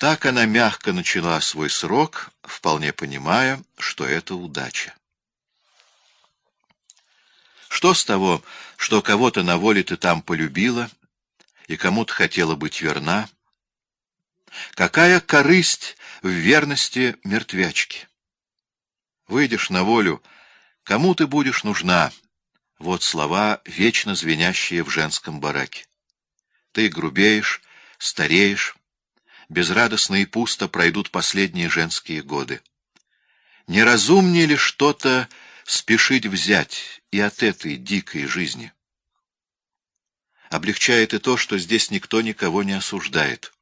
Так она мягко начала свой срок, вполне понимая, что это удача. Что с того, что кого-то на воле ты там полюбила и кому-то хотела быть верна? Какая корысть в верности мертвячки? Выйдешь на волю, кому ты будешь нужна? Вот слова, вечно звенящие в женском бараке. Ты грубеешь, стареешь, безрадостно и пусто пройдут последние женские годы. Неразумнее ли что-то спешить взять и от этой дикой жизни? Облегчает и то, что здесь никто никого не осуждает.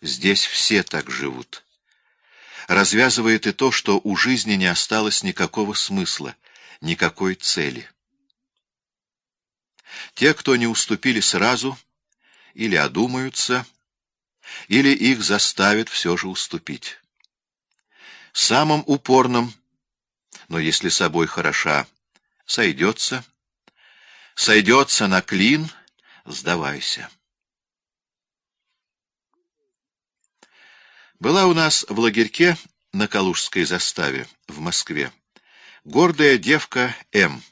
Здесь все так живут. Развязывает и то, что у жизни не осталось никакого смысла, никакой цели. Те, кто не уступили сразу, или одумаются, или их заставят все же уступить. Самым упорным, но если собой хороша, сойдется, сойдется на клин, сдавайся. Была у нас в лагерьке на Калужской заставе в Москве гордая девка М,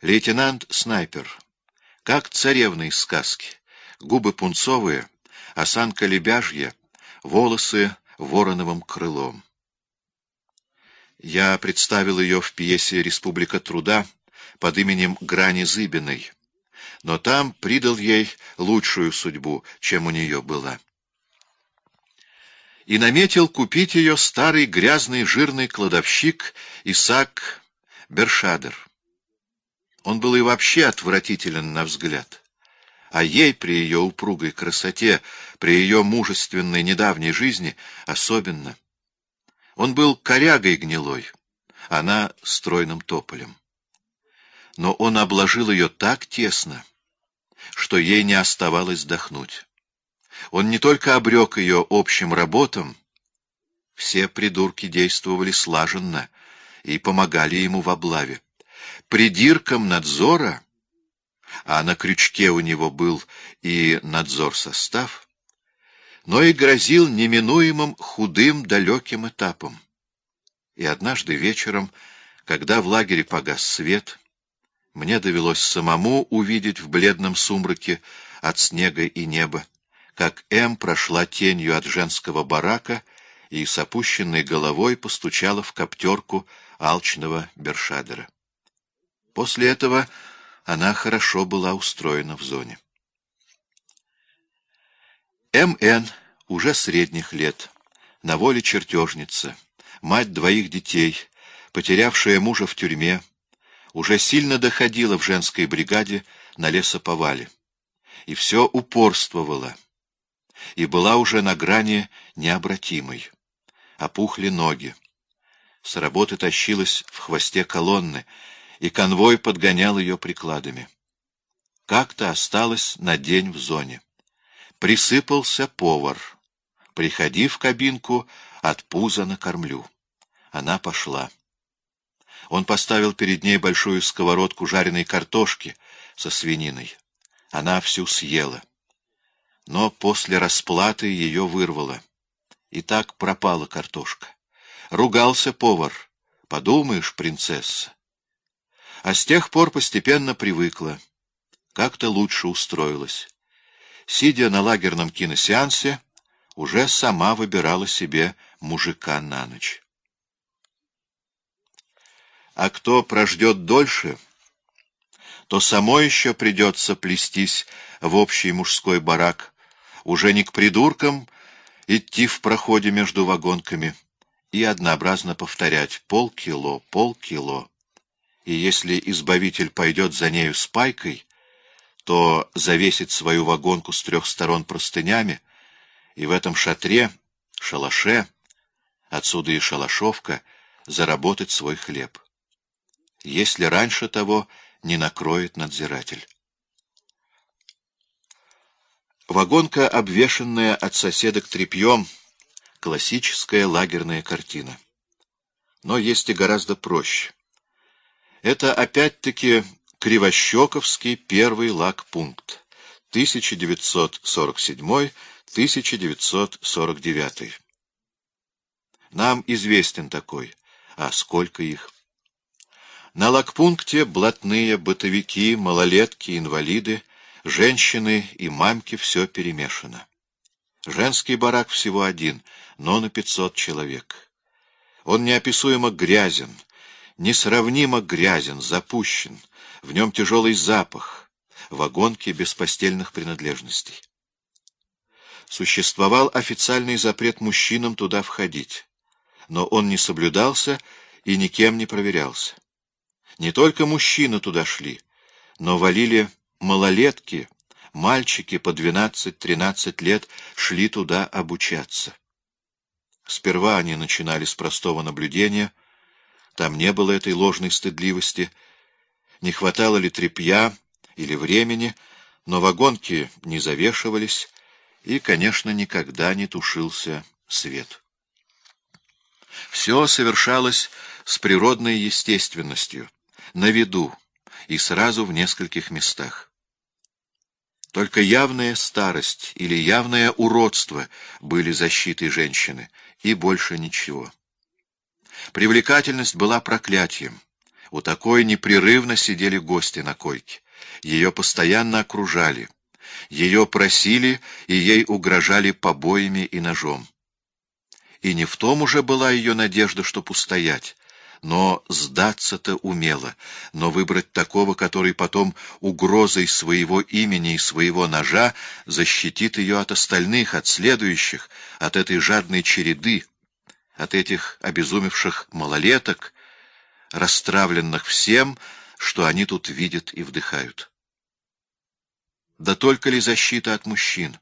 лейтенант-снайпер, как царевна из сказки, губы пунцовые, осанка лебяжья, волосы вороновым крылом. Я представил ее в пьесе «Республика труда» под именем Грани Зыбиной, но там придал ей лучшую судьбу, чем у нее была и наметил купить ее старый грязный жирный кладовщик Исаак Бершадер. Он был и вообще отвратителен на взгляд. А ей при ее упругой красоте, при ее мужественной недавней жизни особенно. Он был корягой гнилой, она стройным тополем. Но он обложил ее так тесно, что ей не оставалось вдохнуть. Он не только обрек ее общим работам, все придурки действовали слаженно и помогали ему в облаве. Придиркам надзора, а на крючке у него был и надзор состав, но и грозил неминуемым худым далеким этапом. И однажды вечером, когда в лагере погас свет, мне довелось самому увидеть в бледном сумраке от снега и неба, как М прошла тенью от женского барака и с опущенной головой постучала в коптерку алчного Бершадера. После этого она хорошо была устроена в зоне. М.Н. уже средних лет, на воле чертежница, мать двоих детей, потерявшая мужа в тюрьме, уже сильно доходила в женской бригаде на лесоповале. И все упорствовала — и была уже на грани необратимой. Опухли ноги. С работы тащилась в хвосте колонны, и конвой подгонял ее прикладами. Как-то осталось на день в зоне. Присыпался повар. «Приходи в кабинку, от пуза накормлю». Она пошла. Он поставил перед ней большую сковородку жареной картошки со свининой. Она всю съела но после расплаты ее вырвало. И так пропала картошка. Ругался повар. Подумаешь, принцесса. А с тех пор постепенно привыкла. Как-то лучше устроилась. Сидя на лагерном киносеансе, уже сама выбирала себе мужика на ночь. А кто прождет дольше, то само еще придется плестись в общий мужской барак — уже не к придуркам идти в проходе между вагонками и однообразно повторять полкило, полкило. И если избавитель пойдет за нею с пайкой, то завесит свою вагонку с трех сторон простынями, и в этом шатре, шалаше, отсюда и шалашовка, заработать свой хлеб. Если раньше того не накроет надзиратель. Вагонка, обвешанная от соседок тряпьем, классическая лагерная картина. Но есть и гораздо проще. Это опять-таки Кривощековский первый лагпункт, 1947 1949. Нам известен такой. А сколько их? На лагпункте блатные, бытовики, малолетки, инвалиды, женщины и мамки все перемешано. Женский барак всего один, но на пятьсот человек. Он неописуемо грязен, несравнимо грязен, запущен, в нем тяжелый запах, вагонки без постельных принадлежностей. Существовал официальный запрет мужчинам туда входить, но он не соблюдался и никем не проверялся. Не только мужчины туда шли, но валили малолетки, мальчики по 12-13 лет шли туда обучаться. Сперва они начинали с простого наблюдения, там не было этой ложной стыдливости, не хватало ли тряпья или времени, но вагонки не завешивались, и, конечно, никогда не тушился свет. Все совершалось с природной естественностью, на виду и сразу в нескольких местах. Только явная старость или явное уродство были защитой женщины, и больше ничего. Привлекательность была проклятием. У такой непрерывно сидели гости на койке. Ее постоянно окружали. Ее просили, и ей угрожали побоями и ножом. И не в том уже была ее надежда, чтоб устоять, но сдаться-то умела, но выбрать такого, который потом угрозой своего имени и своего ножа защитит ее от остальных, от следующих, от этой жадной череды, от этих обезумевших малолеток, расстравленных всем, что они тут видят и вдыхают. Да только ли защита от мужчин?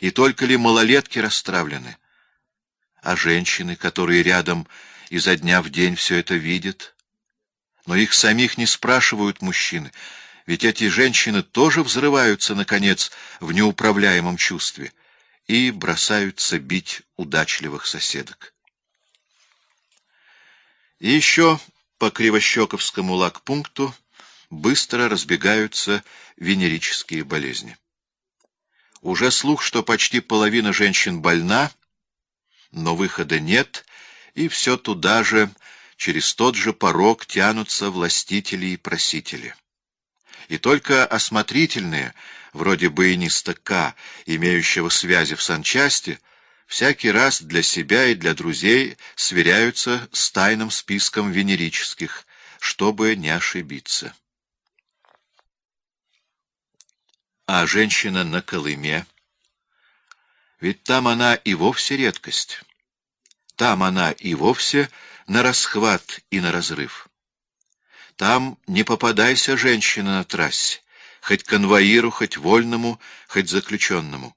И только ли малолетки расстравлены? А женщины, которые рядом изо дня в день все это видят? Но их самих не спрашивают мужчины, ведь эти женщины тоже взрываются, наконец, в неуправляемом чувстве и бросаются бить удачливых соседок. И еще по Кривощековскому лагпункту быстро разбегаются венерические болезни. Уже слух, что почти половина женщин больна, но выхода нет, и все туда же, через тот же порог тянутся властители и просители. И только осмотрительные, вроде баяниста К, имеющего связи в санчасти, всякий раз для себя и для друзей сверяются с тайным списком венерических, чтобы не ошибиться. А женщина на Колыме — ведь там она и вовсе редкость. Там она и вовсе на расхват и на разрыв. Там не попадайся, женщина, на трассе, хоть конвоиру, хоть вольному, хоть заключенному.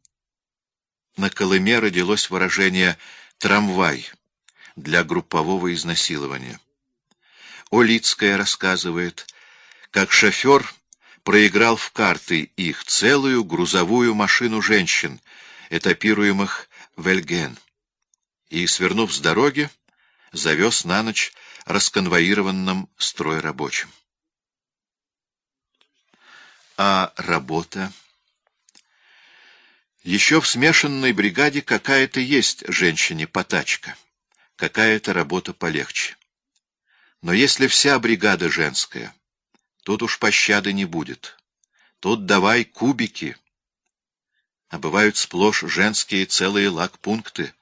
На Колыме родилось выражение «трамвай» для группового изнасилования. Олицкая рассказывает, как шофер проиграл в карты их целую грузовую машину женщин, этапируемых в Эльген, и, свернув с дороги, завез на ночь расконвоированным стройрабочим. А работа? Еще в смешанной бригаде какая-то есть женщине-потачка, какая-то работа полегче. Но если вся бригада женская, тут уж пощады не будет. Тут давай кубики — а бывают сплошь женские целые лагпункты.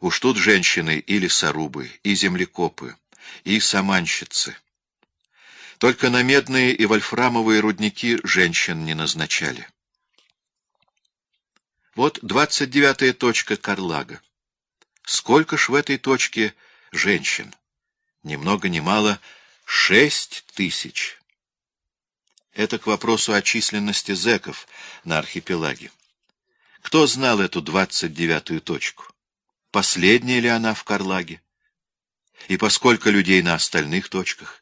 Уж тут женщины и лесорубы, и землекопы, и саманщицы. Только на медные и вольфрамовые рудники женщин не назначали. Вот двадцать девятая точка Карлага. Сколько ж в этой точке женщин? Ни много ни мало шесть тысяч. Это к вопросу о численности зэков на архипелаге. Кто знал эту двадцать девятую точку? Последняя ли она в Карлаге? И поскольку людей на остальных точках?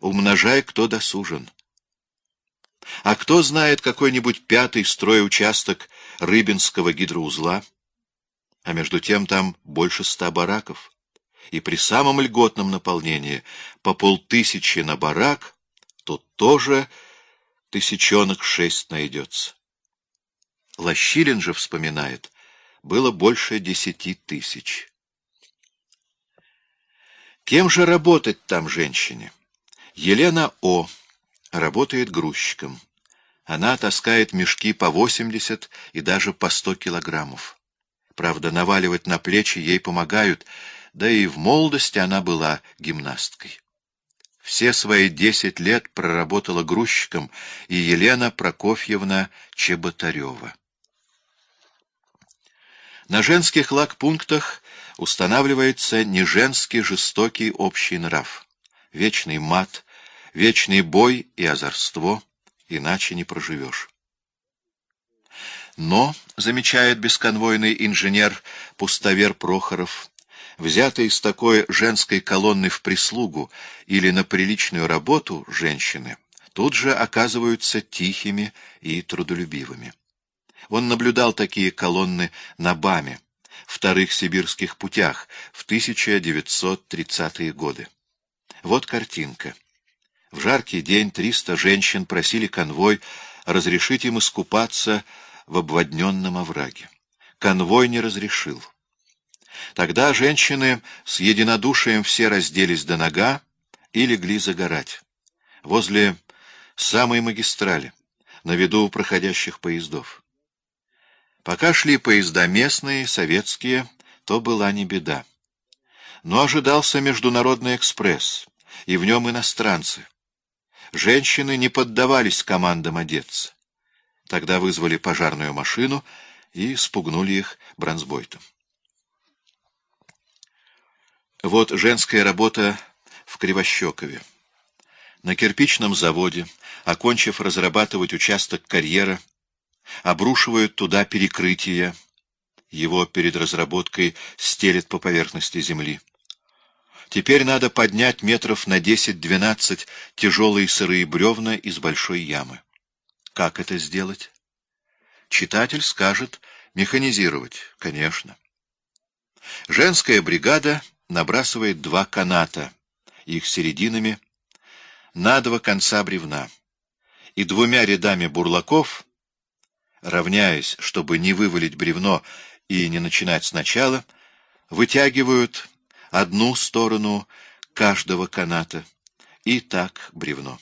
Умножай, кто досужен. А кто знает какой-нибудь пятый стройучасток Рыбинского гидроузла? А между тем там больше ста бараков. И при самом льготном наполнении по полтысячи на барак тут тоже тысячонок шесть найдется. Лощилин же вспоминает, было больше десяти тысяч. Кем же работать там женщине? Елена О. работает грузчиком. Она таскает мешки по 80 и даже по 100 килограммов. Правда, наваливать на плечи ей помогают, да и в молодости она была гимнасткой. Все свои десять лет проработала грузчиком и Елена Прокофьевна Чеботарева. На женских лагпунктах устанавливается неженский жестокий общий нрав, вечный мат, вечный бой и озорство, иначе не проживешь. Но, замечает бесконвойный инженер Пустовер Прохоров, взятые из такой женской колонны в прислугу или на приличную работу женщины, тут же оказываются тихими и трудолюбивыми. Он наблюдал такие колонны на БАМе, вторых сибирских путях в 1930-е годы. Вот картинка. В жаркий день 300 женщин просили конвой разрешить им искупаться в обводненном овраге. Конвой не разрешил. Тогда женщины с единодушием все разделись до нога и легли загорать. Возле самой магистрали, на виду проходящих поездов. Пока шли поезда местные, советские, то была не беда. Но ожидался международный экспресс, и в нем иностранцы. Женщины не поддавались командам одеться. Тогда вызвали пожарную машину и спугнули их бронзбойтом. Вот женская работа в Кривощекове. На кирпичном заводе, окончив разрабатывать участок карьера, обрушивают туда перекрытие, его перед разработкой стелят по поверхности земли. Теперь надо поднять метров на 10-12 тяжелые сырые бревна из большой ямы. Как это сделать? Читатель скажет механизировать, конечно. Женская бригада набрасывает два каната, их серединами, на два конца бревна, и двумя рядами бурлаков, равняясь, чтобы не вывалить бревно и не начинать сначала, вытягивают одну сторону каждого каната, и так бревно.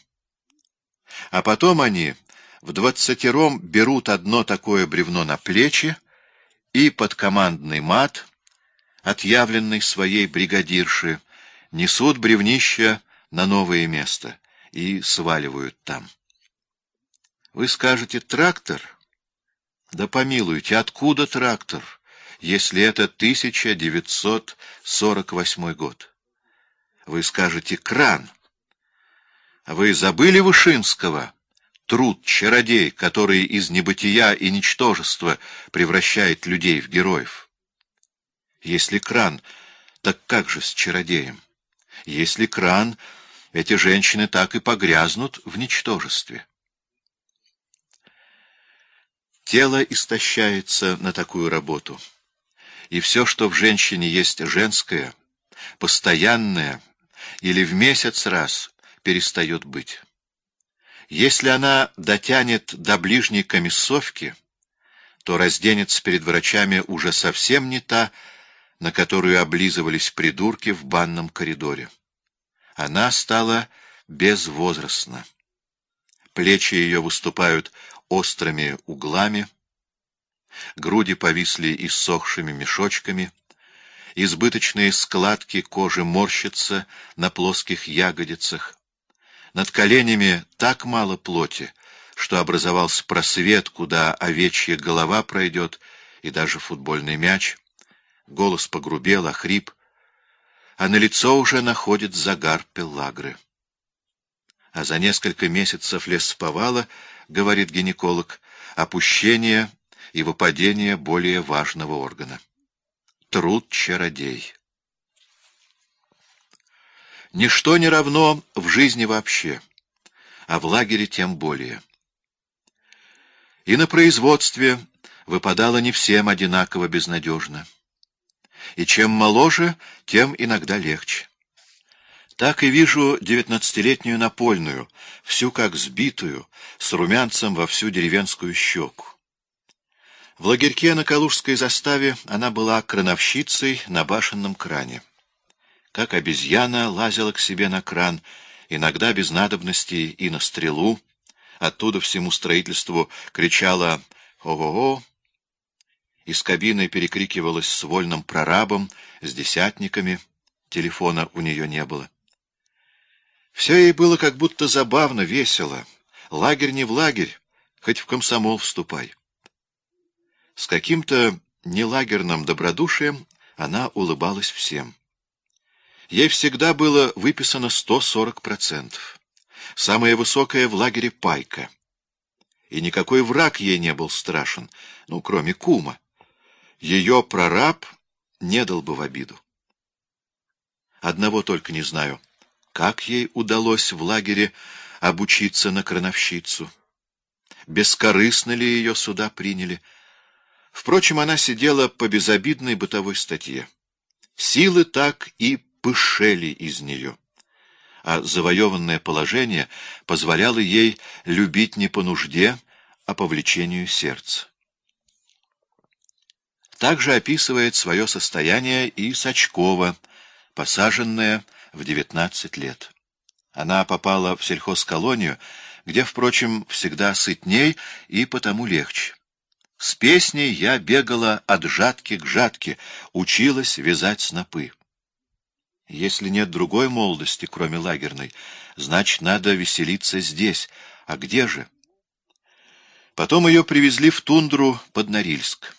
А потом они в двадцатером берут одно такое бревно на плечи и под командный мат, отъявленный своей бригадирши, несут бревнище на новое место и сваливают там. Вы скажете «трактор»? Да помилуйте, откуда трактор? Если это 1948 год. Вы скажете «кран». Вы забыли Вышинского? Труд чародей, который из небытия и ничтожества превращает людей в героев. Если кран, так как же с чародеем? Если кран, эти женщины так и погрязнут в ничтожестве. Тело истощается на такую работу и все, что в женщине есть женское, постоянное или в месяц раз перестает быть. Если она дотянет до ближней комиссовки, то разденется перед врачами уже совсем не та, на которую облизывались придурки в банном коридоре. Она стала безвозрастна. Плечи ее выступают острыми углами, груди повисли иссохшими мешочками, избыточные складки кожи морщатся на плоских ягодицах, над коленями так мало плоти, что образовался просвет, куда овечья голова пройдет, и даже футбольный мяч. Голос погрубел, охрип, а на лицо уже находит загар пелагры. А за несколько месяцев лесповала, говорит гинеколог, опущение и выпадение более важного органа. Труд-чародей. Ничто не равно в жизни вообще, а в лагере тем более. И на производстве выпадало не всем одинаково безнадежно. И чем моложе, тем иногда легче. Так и вижу девятнадцатилетнюю напольную, всю как сбитую, с румянцем во всю деревенскую щеку. В лагерьке на Калужской заставе она была крановщицей на башенном кране. Как обезьяна лазила к себе на кран, иногда без надобности и на стрелу, оттуда всему строительству кричала «Ого-го!», из кабины перекрикивалась с вольным прорабом, с десятниками, телефона у нее не было. Все ей было как будто забавно, весело. Лагерь не в лагерь, хоть в комсомол вступай. С каким-то нелагерным добродушием она улыбалась всем. Ей всегда было выписано 140%. Самая высокая в лагере пайка. И никакой враг ей не был страшен, ну, кроме кума. Ее прораб не дал бы в обиду. Одного только не знаю, как ей удалось в лагере обучиться на крановщицу. Бескорыстно ли ее сюда приняли — Впрочем, она сидела по безобидной бытовой статье. Силы так и пышели из нее, а завоеванное положение позволяло ей любить не по нужде, а по влечению сердца. Также описывает свое состояние и Сачкова, посаженная в 19 лет. Она попала в сельхозколонию, где, впрочем, всегда сытней и потому легче. С песней я бегала от жатки к жатке, училась вязать снопы. Если нет другой молодости, кроме лагерной, значит, надо веселиться здесь. А где же? Потом ее привезли в тундру под Норильск.